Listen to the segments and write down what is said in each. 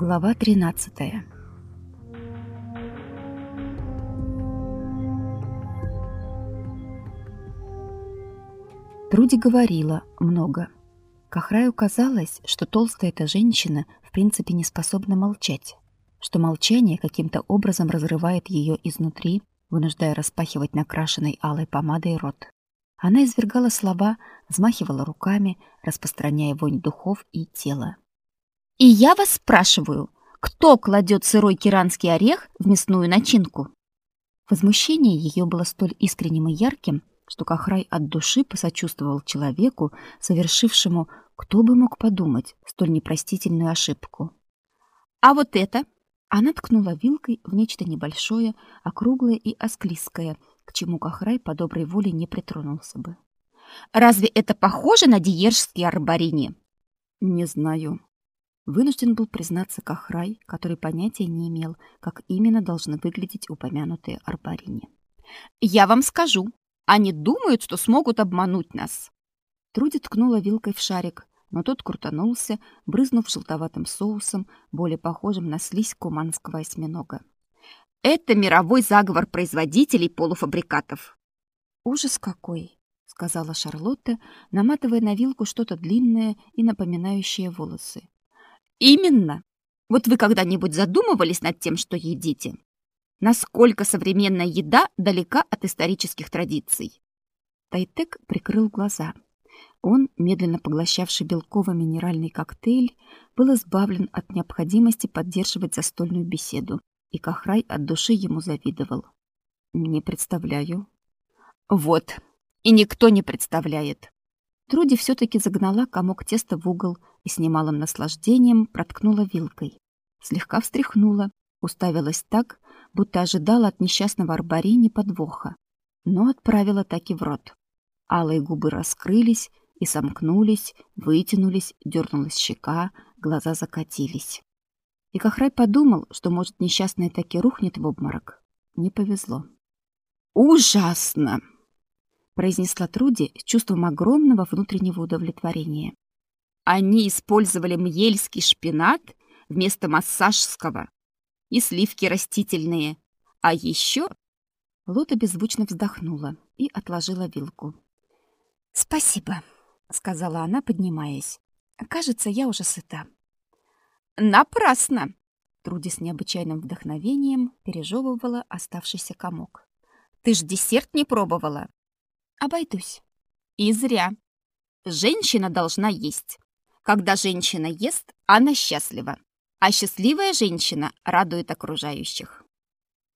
Глава 13. Труди говорила много. Кахраю казалось, что толстая эта женщина в принципе не способна молчать, что молчание каким-то образом разрывает ее изнутри, вынуждая распахивать накрашенной алой помадой рот. Она извергала слова, взмахивала руками, распространяя вонь духов и тела. И я вас спрашиваю, кто кладет сырой киранский орех в мясную начинку? Возмущение ее было столь искренним и ярким, что Кахрай от души посочувствовал человеку, совершившему, кто бы мог подумать, столь непростительную ошибку. А вот это она ткнула вилкой в нечто небольшое, округлое и осклизкое, к чему Кахрай по доброй воле не притронулся бы. Разве это похоже на диержские арбарини? Не знаю, Вынужден был признаться Кахрай, который понятия не имел, как именно должны выглядеть упомянутые арбарини. «Я вам скажу. Они думают, что смогут обмануть нас». Труди ткнула вилкой в шарик, но тот крутанулся, брызнув желтоватым соусом, более похожим на слизь куманского осьминога. «Это мировой заговор производителей полуфабрикатов». «Ужас какой!» — сказала Шарлотта, наматывая на вилку что-то длинное и напоминающее волосы. Именно. Вот вы когда-нибудь задумывались над тем, что едите? Насколько современная еда далека от исторических традиций? Тайтек прикрыл глаза. Он, медленно поглощавший белковый минеральный коктейль, был избавлен от необходимости поддерживать застольную беседу, и Кахрай от души ему завидовал. Не представляю. Вот. И никто не представляет. Труди все-таки загнала комок теста в угол и с немалым наслаждением проткнула вилкой. Слегка встряхнула, уставилась так, будто ожидала от несчастного арбарини подвоха, но отправила таки в рот. Алые губы раскрылись и сомкнулись, вытянулись, дернулась щека, глаза закатились. И Кахрай подумал, что, может, несчастная таки рухнет в обморок. Не повезло. «Ужасно!» Произнесла Труди с чувством огромного внутреннего удовлетворения. Они использовали мьельский шпинат вместо массажского и сливки растительные. А еще Лота беззвучно вздохнула и отложила вилку. «Спасибо», — сказала она, поднимаясь. «Кажется, я уже сыта». «Напрасно!» Труди с необычайным вдохновением пережевывала оставшийся комок. «Ты ж десерт не пробовала!» Обойдусь. И зря. Женщина должна есть. Когда женщина ест, она счастлива. А счастливая женщина радует окружающих.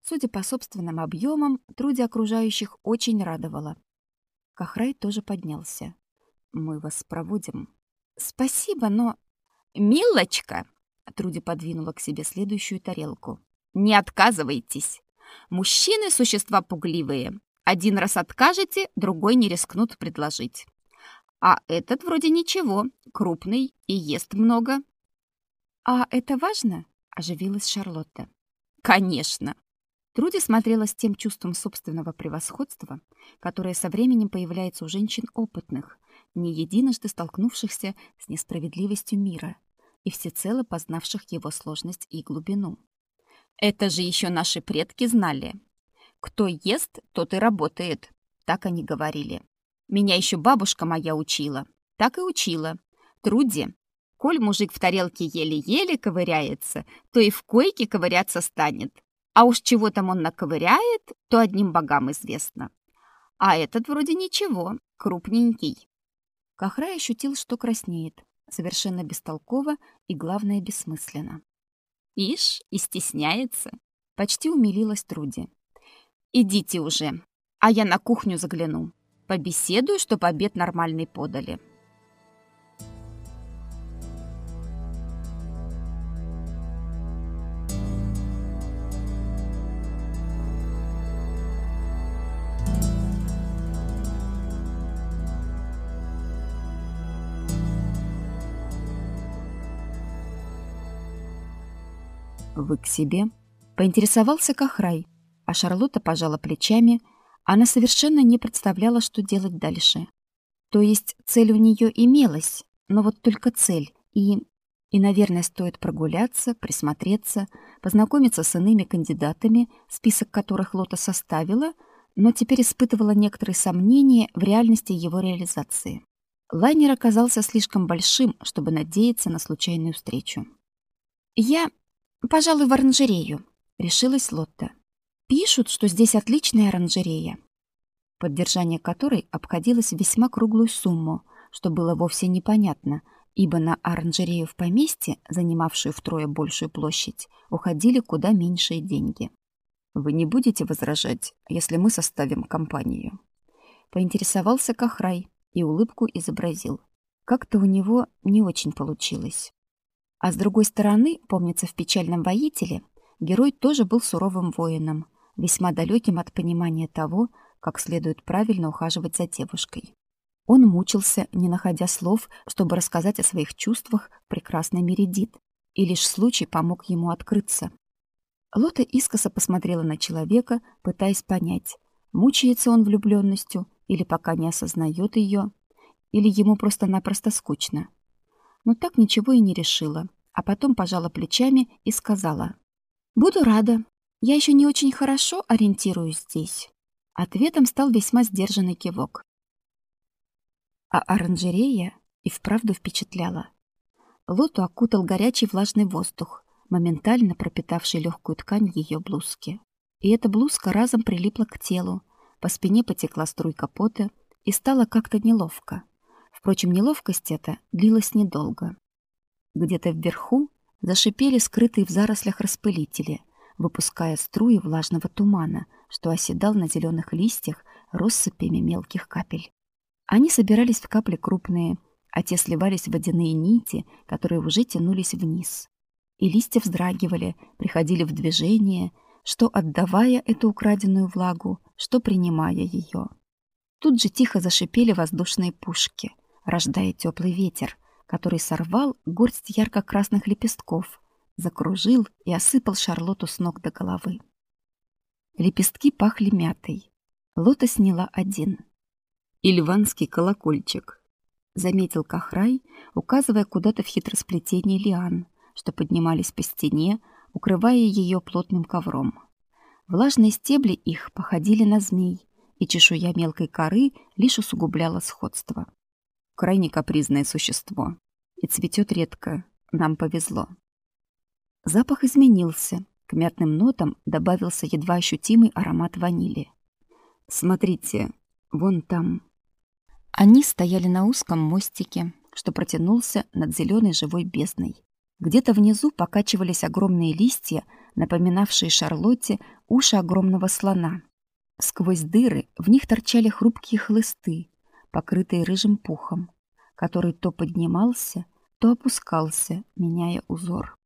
Судя по собственным объемам, труде окружающих очень радовало. Кахрай тоже поднялся. Мы вас проводим. Спасибо, но... Милочка! Труди подвинула к себе следующую тарелку. Не отказывайтесь. Мужчины — существа пугливые. Один раз откажете, другой не рискнут предложить. А этот вроде ничего, крупный и ест много. А это важно? оживилась Шарлотта. Конечно. Труди смотрела с тем чувством собственного превосходства, которое со временем появляется у женщин опытных, не единожды столкнувшихся с несправедливостью мира и всецело познавших его сложность и глубину. Это же еще наши предки знали. Кто ест, тот и работает. Так они говорили. Меня еще бабушка моя учила. Так и учила. Труди. Коль мужик в тарелке еле-еле ковыряется, то и в койке ковыряться станет. А уж чего там он наковыряет, то одним богам известно. А этот вроде ничего, крупненький. Кахрай ощутил, что краснеет. Совершенно бестолково и, главное, бессмысленно. Ишь, и стесняется. Почти умилилась Труди. Идите уже, а я на кухню загляну. Побеседую, чтоб обед нормальный подали. «Вы к себе?» — поинтересовался Кахрай, а Шарлотта пожала плечами. Она совершенно не представляла, что делать дальше. То есть цель у нее имелась, но вот только цель. И И, наверное, стоит прогуляться, присмотреться, познакомиться с иными кандидатами, список которых Лота составила, но теперь испытывала некоторые сомнения в реальности его реализации. Лайнер оказался слишком большим, чтобы надеяться на случайную встречу. «Я, пожалуй, в оранжерею», — решилась Лотта. «Пишут, что здесь отличная оранжерея, поддержание которой обходилось весьма круглую сумму, что было вовсе непонятно, ибо на оранжерею в поместье, занимавшую втрое большую площадь, уходили куда меньшие деньги. «Вы не будете возражать, если мы составим компанию?» Поинтересовался Кахрай и улыбку изобразил. Как-то у него не очень получилось. А с другой стороны, помнится, в «Печальном воителе» герой тоже был суровым воином, весьма далеким от понимания того, как следует правильно ухаживать за девушкой. Он мучился, не находя слов, чтобы рассказать о своих чувствах прекрасной Мередит, и лишь случай помог ему открыться. Лота искоса посмотрела на человека, пытаясь понять, мучается он влюбленностью или пока не осознает ее, или ему просто-напросто скучно. Но так ничего и не решила, а потом пожала плечами и сказала, «Буду рада. Я еще не очень хорошо ориентируюсь здесь». Ответом стал весьма сдержанный кивок. А оранжерея и вправду впечатляла. Лоту окутал горячий влажный воздух, моментально пропитавший легкую ткань ее блузки. И эта блузка разом прилипла к телу, по спине потекла струйка пота и стало как-то неловко. Впрочем, неловкость эта длилась недолго. Где-то вверху зашипели скрытые в зарослях распылители, выпуская струи влажного тумана, что оседал на зеленых листьях россыпями мелких капель. Они собирались в капли крупные, а те сливались в водяные нити, которые уже тянулись вниз. И листья вздрагивали, приходили в движение, что отдавая эту украденную влагу, что принимая ее. Тут же тихо зашипели воздушные пушки, рождая теплый ветер, который сорвал горсть ярко-красных лепестков, закружил и осыпал Шарлоту с ног до головы. Лепестки пахли мятой. Лота сняла один — Ильванский колокольчик, заметил Кахрай, указывая куда-то в хитросплетение лиан, что поднимались по стене, укрывая ее плотным ковром. Влажные стебли их походили на змей, и чешуя мелкой коры лишь усугубляла сходство. Крайне капризное существо. И цветет редко. Нам повезло. Запах изменился. К мятным нотам добавился едва ощутимый аромат ванили. «Смотрите, вон там», они стояли на узком мостике, что протянулся над зеленой живой бездной. Где-то внизу покачивались огромные листья, напоминавшие Шарлотте уши огромного слона. Сквозь дыры в них торчали хрупкие хлысты, покрытые рыжим пухом, который то поднимался, то опускался, меняя узор.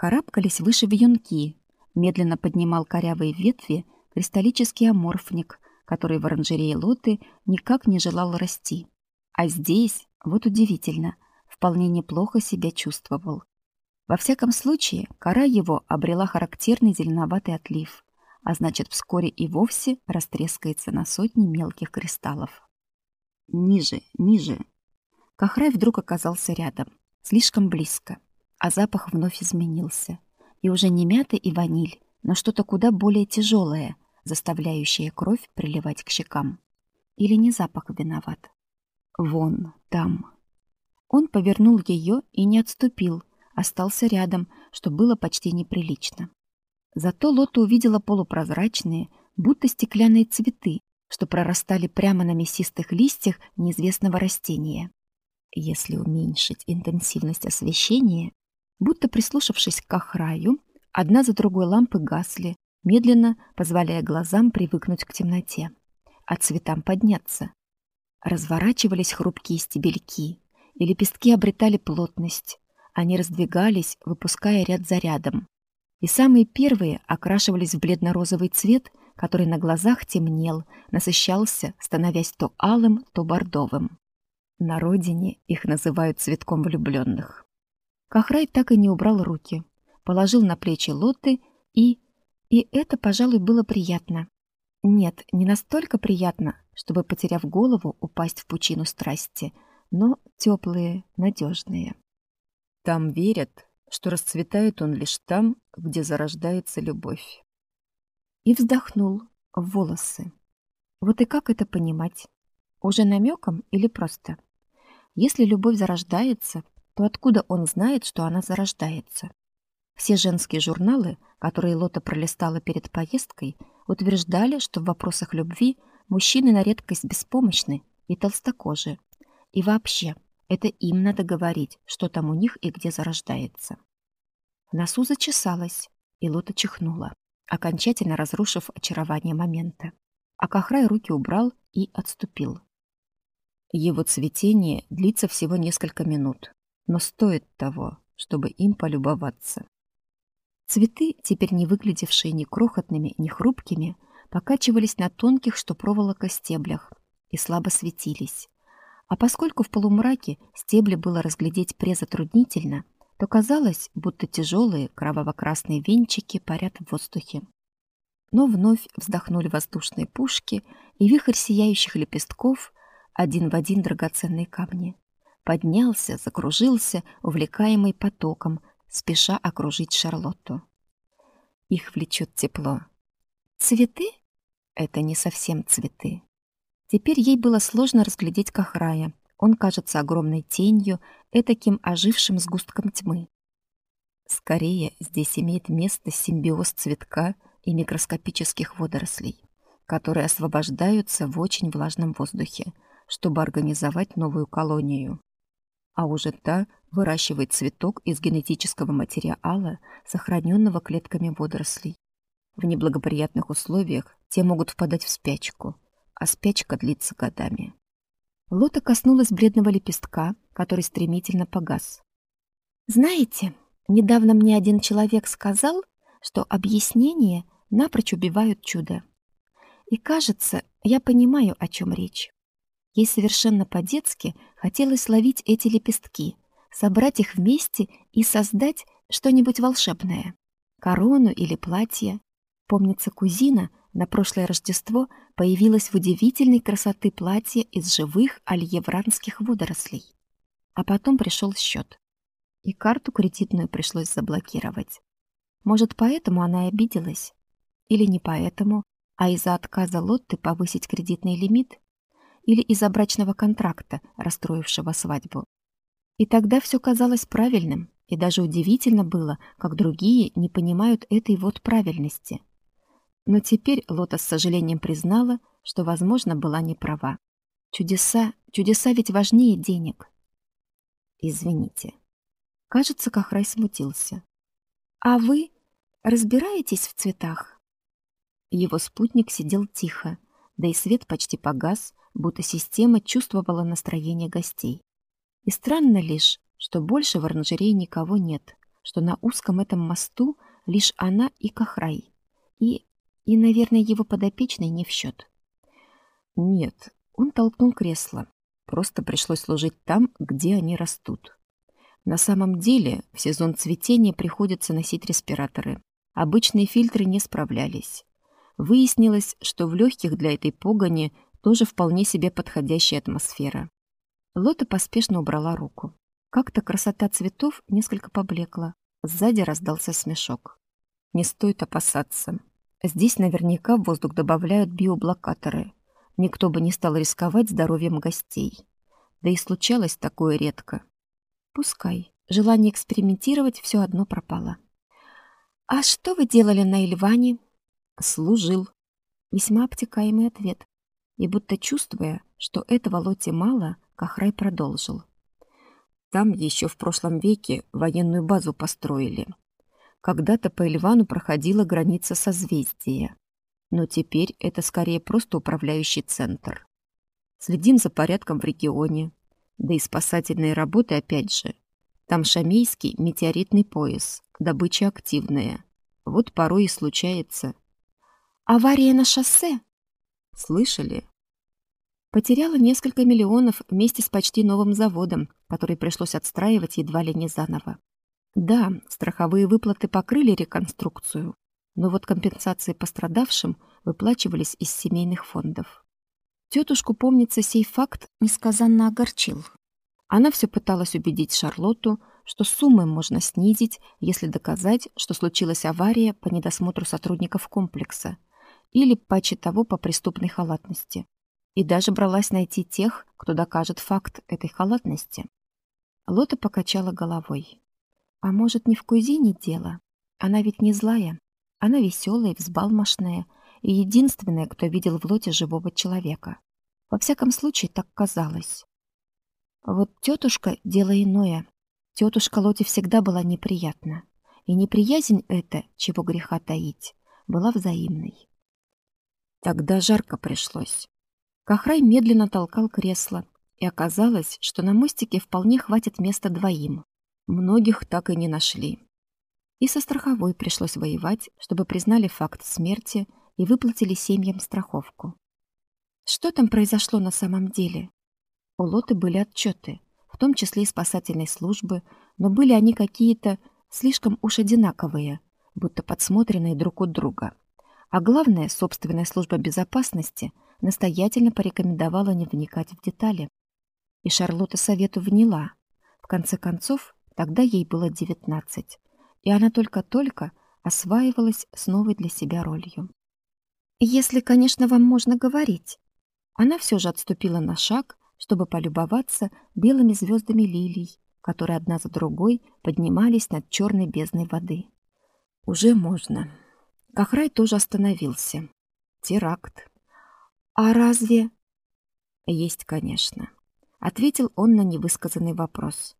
Карабкались выше вьюнки, медленно поднимал корявые ветви кристаллический аморфник, который в оранжерее Лоты никак не желал расти. А здесь, вот удивительно, вполне неплохо себя чувствовал. Во всяком случае, кора его обрела характерный зеленоватый отлив, а значит, вскоре и вовсе растрескается на сотни мелких кристаллов. Ниже, ниже. Кахрай вдруг оказался рядом, слишком близко, а запах вновь изменился. И уже не мята и ваниль, но что-то куда более тяжелое, заставляющая кровь приливать к щекам. Или не запах виноват? Вон, там. Он повернул ее и не отступил, остался рядом, что было почти неприлично. Зато Лота увидела полупрозрачные, будто стеклянные цветы, что прорастали прямо на мясистых листьях неизвестного растения. Если уменьшить интенсивность освещения, будто прислушавшись к охраю, одна за другой лампы гасли, медленно позволяя глазам привыкнуть к темноте, а цветам подняться. Разворачивались хрупкие стебельки, и лепестки обретали плотность. Они раздвигались, выпуская ряд за рядом. И самые первые окрашивались в бледно-розовый цвет, который на глазах темнел, насыщался, становясь то алым, то бордовым. На родине их называют цветком влюбленных. Кахрай так и не убрал руки, положил на плечи Лоты и, и это, пожалуй, было приятно. Нет, не настолько приятно, чтобы, потеряв голову, упасть в пучину страсти, но теплые, надежные. Там верят, что расцветает он лишь там, где зарождается любовь. И вздохнул в волосы. Вот и как это понимать? Уже намеком или просто? Если любовь зарождается, то откуда он знает, что она зарождается? Все женские журналы, которые Лота пролистала перед поездкой, утверждали, что в вопросах любви мужчины на редкость беспомощны и толстокожие. И вообще, это им надо говорить, что там у них и где зарождается. В носу зачесалась, и Лота чихнула, окончательно разрушив очарование момента. А Кахрай руки убрал и отступил. Его цветение длится всего несколько минут, но стоит того, чтобы им полюбоваться. Цветы, теперь не выглядевшие ни крохотными, ни хрупкими, покачивались на тонких, что проволока стеблях, и слабо светились. А поскольку в полумраке стебли было разглядеть презатруднительно, то казалось, будто тяжелые кроваво-красные венчики парят в воздухе. Но вновь вздохнули воздушные пушки, и вихрь сияющих лепестков, один в один драгоценные камни, поднялся, закружился, увлекаемый потоком, спеша окружить Шарлотту. Их влечет тепло. Цветы? Это не совсем цветы. Теперь ей было сложно разглядеть Кахрая. Он кажется огромной тенью, этаким ожившим сгустком тьмы. Скорее, здесь имеет место симбиоз цветка и микроскопических водорослей, которые освобождаются в очень влажном воздухе, чтобы организовать новую колонию а уже та выращивает цветок из генетического материала, сохраненного клетками водорослей. В неблагоприятных условиях те могут впадать в спячку, а спячка длится годами. Лота коснулась бледного лепестка, который стремительно погас. «Знаете, недавно мне один человек сказал, что объяснения напрочь убивают чудо. И кажется, я понимаю, о чем речь. Ей совершенно по-детски хотелось ловить эти лепестки, собрать их вместе и создать что-нибудь волшебное. Корону или платье. Помнится, кузина на прошлое Рождество появилась в удивительной красоты платье из живых альевранских водорослей. А потом пришел счет. И карту кредитную пришлось заблокировать. Может, поэтому она и обиделась? Или не поэтому, а из-за отказа Лотты повысить кредитный лимит? Или из-за брачного контракта, расстроившего свадьбу. И тогда все казалось правильным, и даже удивительно было, как другие не понимают этой вот правильности. Но теперь Лота с сожалением признала, что, возможно, была не права. Чудеса, чудеса ведь важнее денег. Извините. Кажется, Кахрай смутился. А вы разбираетесь в цветах? Его спутник сидел тихо, да и свет почти погас, будто система чувствовала настроение гостей. И странно лишь, что больше в оранжерее никого нет, что на узком этом мосту лишь она и Кахрай. И, и, наверное, его подопечный не в счет. Нет, он толкнул кресло. Просто пришлось служить там, где они растут. На самом деле, в сезон цветения приходится носить респираторы. Обычные фильтры не справлялись. Выяснилось, что в легких для этой погони тоже вполне себе подходящая атмосфера. Лота поспешно убрала руку. Как-то красота цветов несколько поблекла. Сзади раздался смешок. Не стоит опасаться. Здесь наверняка в воздух добавляют биоблокаторы. Никто бы не стал рисковать здоровьем гостей. Да и случалось такое редко. Пускай. Желание экспериментировать все одно пропало. «А что вы делали на Ильване?» «Служил». Весьма обтекаемый ответ. И будто чувствуя, что этого Лоте мало, Кахрай продолжил. Там еще в прошлом веке военную базу построили. Когда-то по Ильвану проходила граница созвездия. Но теперь это скорее просто управляющий центр. Следим за порядком в регионе. Да и спасательные работы опять же. Там шамейский метеоритный пояс, добыча активная. Вот порой и случается. «Авария на шоссе?» «Слышали?» Потеряла несколько миллионов вместе с почти новым заводом, который пришлось отстраивать едва ли не заново. Да, страховые выплаты покрыли реконструкцию, но вот компенсации пострадавшим выплачивались из семейных фондов. Тетушку, помнится, сей факт несказанно огорчил. Она все пыталась убедить Шарлотту, что суммы можно снизить, если доказать, что случилась авария по недосмотру сотрудников комплекса или, паче того, по преступной халатности. И даже бралась найти тех, кто докажет факт этой халатности. Лота покачала головой. А может, не в кузине дело? Она ведь не злая. Она веселая взбалмошная, и единственная, кто видел в Лоте живого человека. Во всяком случае, так казалось. Вот тетушка — дело иное. Тетушка Лоте всегда была неприятна. И неприязнь эта, чего греха таить, была взаимной. Тогда жарко пришлось. Кахрай медленно толкал кресло, и оказалось, что на мостике вполне хватит места двоим. Многих так и не нашли. И со страховой пришлось воевать, чтобы признали факт смерти и выплатили семьям страховку. Что там произошло на самом деле? У Лоты были отчеты, в том числе и спасательной службы, но были они какие-то слишком уж одинаковые, будто подсмотренные друг у друга. А главное, собственная служба безопасности настоятельно порекомендовала не вникать в детали. И Шарлотта совету вняла. В конце концов, тогда ей было девятнадцать, и она только-только осваивалась с новой для себя ролью. «Если, конечно, вам можно говорить». Она все же отступила на шаг, чтобы полюбоваться белыми звездами лилий, которые одна за другой поднимались над черной бездной воды. Уже можно. Кахрай тоже остановился. Теракт. А разве... Есть, конечно. Ответил он на невысказанный вопрос.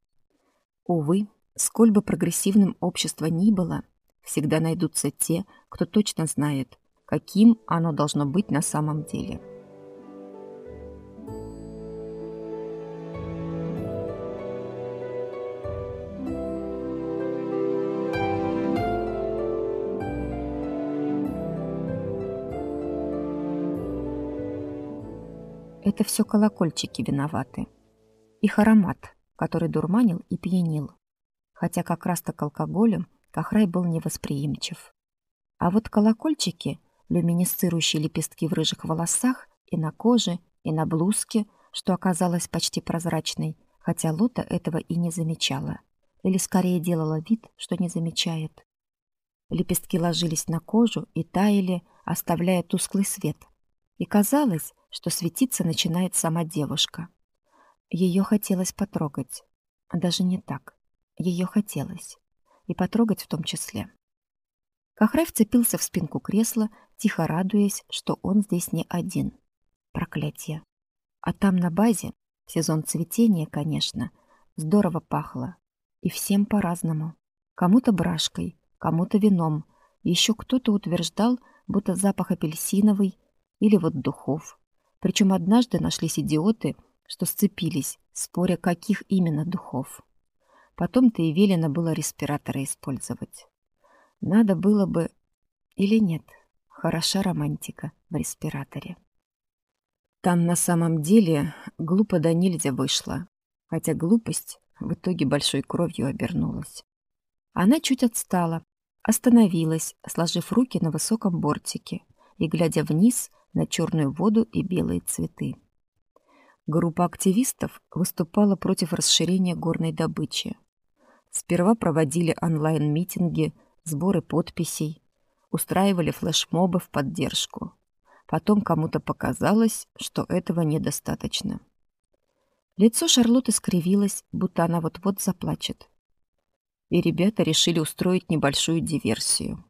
Увы, сколь бы прогрессивным общество ни было, всегда найдутся те, кто точно знает, каким оно должно быть на самом деле. Это все колокольчики виноваты. Их аромат, который дурманил и пьянил. Хотя как раз-то к алкоголю Кахрай был невосприимчив. А вот колокольчики, люминесцирующие лепестки в рыжих волосах и на коже, и на блузке, что оказалось почти прозрачной, хотя Лота этого и не замечала. Или скорее делала вид, что не замечает. Лепестки ложились на кожу и таяли, оставляя тусклый свет. И казалось, что светиться начинает сама девушка. Ее хотелось потрогать. Даже не так. Ее хотелось. И потрогать в том числе. Кахрай вцепился в спинку кресла, тихо радуясь, что он здесь не один. Проклятие. А там на базе, в сезон цветения, конечно, здорово пахло. И всем по-разному. Кому-то брашкой, кому-то вином. Еще кто-то утверждал, будто запах апельсиновый или вот духов. Причем однажды нашлись идиоты, что сцепились, споря, каких именно духов. Потом-то и велено было респираторы использовать. Надо было бы... Или нет? Хороша романтика в респираторе. Там на самом деле глупо да нельзя вышло, хотя глупость в итоге большой кровью обернулась. Она чуть отстала, остановилась, сложив руки на высоком бортике и, глядя вниз, на черную воду и белые цветы. Группа активистов выступала против расширения горной добычи. Сперва проводили онлайн-митинги, сборы подписей, устраивали флешмобы в поддержку. Потом кому-то показалось, что этого недостаточно. Лицо Шарлотты скривилось, будто она вот-вот заплачет. И ребята решили устроить небольшую диверсию.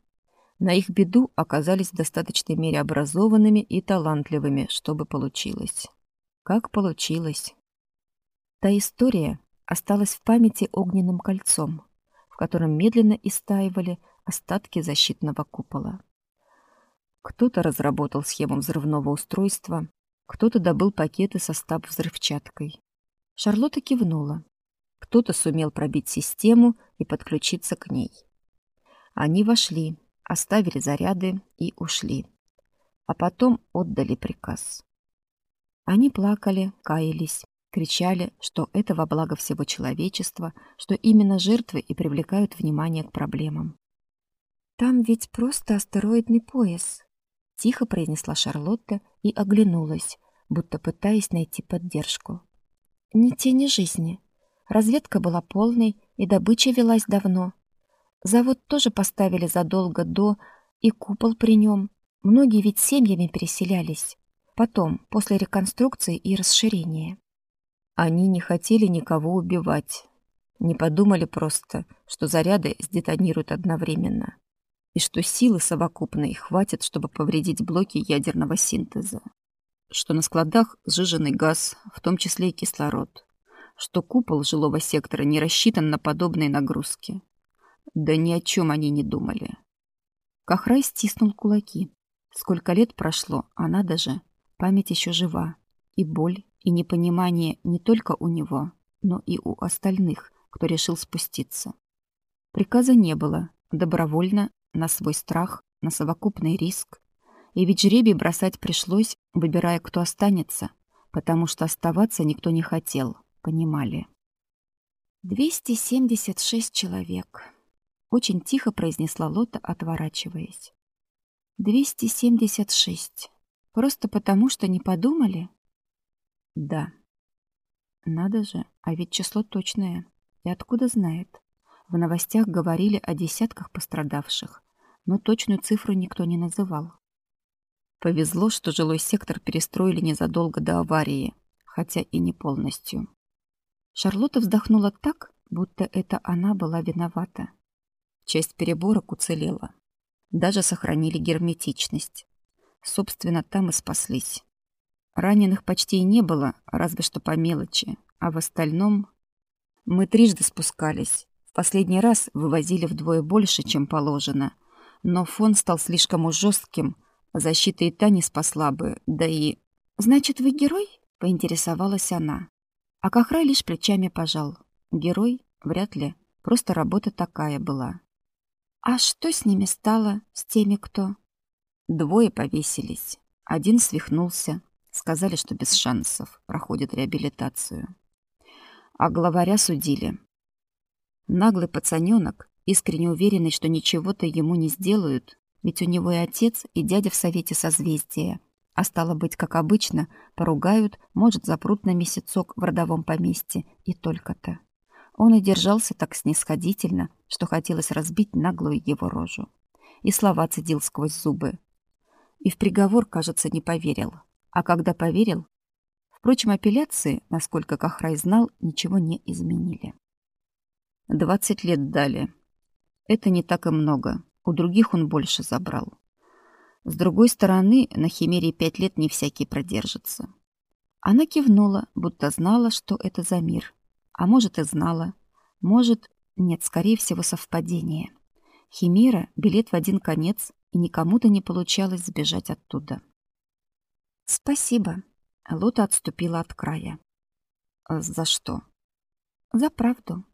На их беду оказались в достаточной мере образованными и талантливыми, чтобы получилось. Как получилось? Та история осталась в памяти огненным кольцом, в котором медленно истаивали остатки защитного купола. Кто-то разработал схему взрывного устройства, кто-то добыл пакеты со стаб-взрывчаткой. Шарлотта кивнула. Кто-то сумел пробить систему и подключиться к ней. Они вошли, оставили заряды и ушли. А потом отдали приказ. Они плакали, каялись, кричали, что это во благо всего человечества, что именно жертвы и привлекают внимание к проблемам. «Там ведь просто астероидный пояс», — тихо произнесла Шарлотта и оглянулась, будто пытаясь найти поддержку. «Не тени жизни. Разведка была полной, И добыча велась давно. Завод тоже поставили задолго до, и купол при нем. Многие ведь семьями переселялись. Потом, после реконструкции и расширения. Они не хотели никого убивать. Не подумали просто, что заряды сдетонируют одновременно. И что силы совокупной хватит, чтобы повредить блоки ядерного синтеза. Что на складах сжиженный газ, в том числе и кислород. Что купол жилого сектора не рассчитан на подобные нагрузки. Да ни о чем они не думали. Кахрай стиснул кулаки. Сколько лет прошло, она даже Память еще жива. И боль, и непонимание не только у него, но и у остальных, кто решил спуститься. Приказа не было. Добровольно, на свой страх, на совокупный риск. И ведь жребий бросать пришлось, выбирая, кто останется, потому что оставаться никто не хотел, понимали. 276 человек. Очень тихо произнесла Лота, отворачиваясь. 276. Просто потому, что не подумали? Да. Надо же, а ведь число точное. И откуда знает? В новостях говорили о десятках пострадавших, но точную цифру никто не называл. Повезло, что жилой сектор перестроили незадолго до аварии, хотя и не полностью. Шарлотта вздохнула так, будто это она была виновата. Часть переборок уцелела. Даже сохранили герметичность. Собственно, там и спаслись. Раненых почти и не было, разве что по мелочи. А в остальном... Мы трижды спускались. В последний раз вывозили вдвое больше, чем положено. Но фон стал слишком уж жестким. Защита и та не спасла бы, да и... «Значит, вы герой?» — поинтересовалась она. А Кахрай лишь плечами пожал. Герой? Вряд ли. Просто работа такая была. «А что с ними стало, с теми, кто...» Двое повесились. Один свихнулся. Сказали, что без шансов. Проходит реабилитацию. А главаря судили. Наглый пацанёнок, искренне уверенный, что ничего-то ему не сделают, ведь у него и отец, и дядя в совете созвездия. А стало быть, как обычно, поругают, может, запрут на месяцок в родовом поместье, и только-то. Он и держался так снисходительно, что хотелось разбить наглую его рожу. И слова цедил сквозь зубы. И в приговор, кажется, не поверил. А когда поверил... Впрочем, апелляции, насколько Кахрай знал, ничего не изменили. Двадцать лет дали. Это не так и много. У других он больше забрал. С другой стороны, на Химере пять лет не всякий продержится. Она кивнула, будто знала, что это за мир. А может, и знала. Может, нет, скорее всего, совпадение. Химера — билет в один конец, и никому-то не получалось сбежать оттуда. «Спасибо», — Лота отступила от края. «А «За что?» «За правду».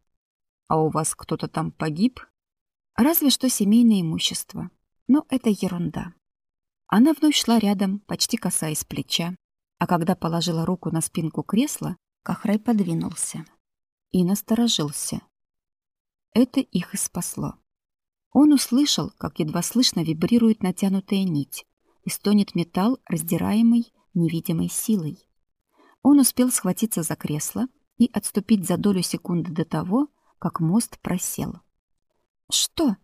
«А у вас кто-то там погиб?» «Разве что семейное имущество. Но это ерунда». Она вновь шла рядом, почти касаясь плеча, а когда положила руку на спинку кресла, Кахрай подвинулся и насторожился. Это их и спасло. Он услышал, как едва слышно вибрирует натянутая нить и стонет металл, раздираемый невидимой силой. Он успел схватиться за кресло и отступить за долю секунды до того, как мост просел. «Что?»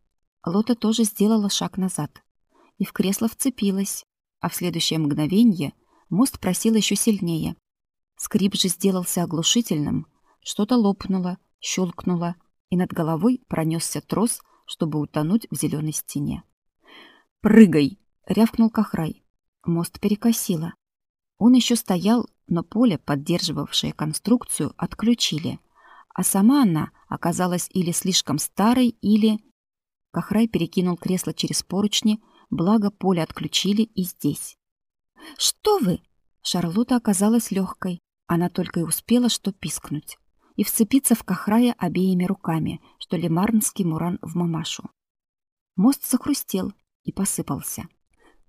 Лота тоже сделала шаг назад и в кресло вцепилась, а в следующее мгновение мост просел еще сильнее. Скрип же сделался оглушительным, что-то лопнуло, щелкнуло, и над головой пронесся трос чтобы утонуть в зеленой стене. «Прыгай!» — рявкнул Кахрай. Мост перекосило. Он еще стоял, но поле, поддерживавшее конструкцию, отключили, а сама она оказалась или слишком старой, или... Кахрай перекинул кресло через поручни, благо поле отключили и здесь. «Что вы?» Шарлотта оказалась легкой. Она только и успела что пискнуть и вцепиться в Кахрая обеими руками, что лемарнский муран в мамашу. Мост захрустел и посыпался.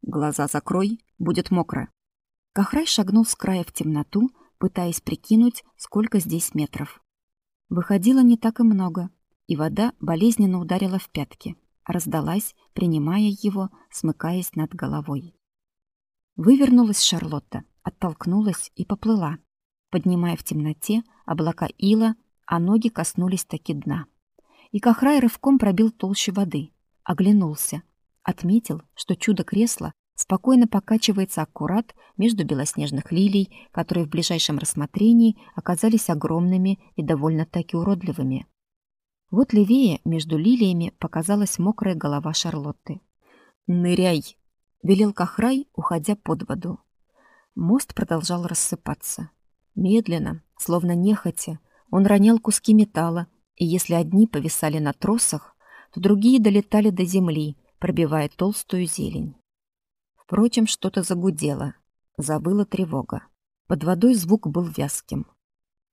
«Глаза закрой, будет мокро». Кахрай шагнул с края в темноту, пытаясь прикинуть, сколько здесь метров. Выходило не так и много, и вода болезненно ударила в пятки, раздалась, принимая его, смыкаясь над головой. Вывернулась Шарлотта, оттолкнулась и поплыла, поднимая в темноте облака ила, а ноги коснулись таки дна. И Кахрай рывком пробил толще воды, оглянулся, отметил, что чудо-кресло спокойно покачивается аккурат между белоснежных лилий, которые в ближайшем рассмотрении оказались огромными и довольно-таки уродливыми. Вот левее, между лилиями, показалась мокрая голова Шарлотты. «Ныряй!» — велел Кахрай, уходя под воду. Мост продолжал рассыпаться. Медленно, словно нехотя, он ронял куски металла, и если одни повисали на тросах, то другие долетали до земли, пробивая толстую зелень. Впрочем, что-то загудело, завыла тревога. Под водой звук был вязким.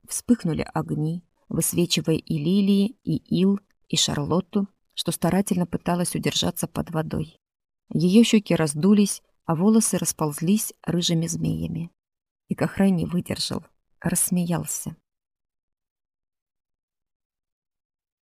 Вспыхнули огни, высвечивая и лилии, и ил, и Шарлотту, что старательно пыталась удержаться под водой. Ее щеки раздулись, а волосы расползлись рыжими змеями. И Кахрай не выдержал, рассмеялся.